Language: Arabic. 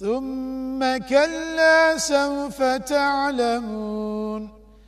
ثم كلا سوف تعلمون.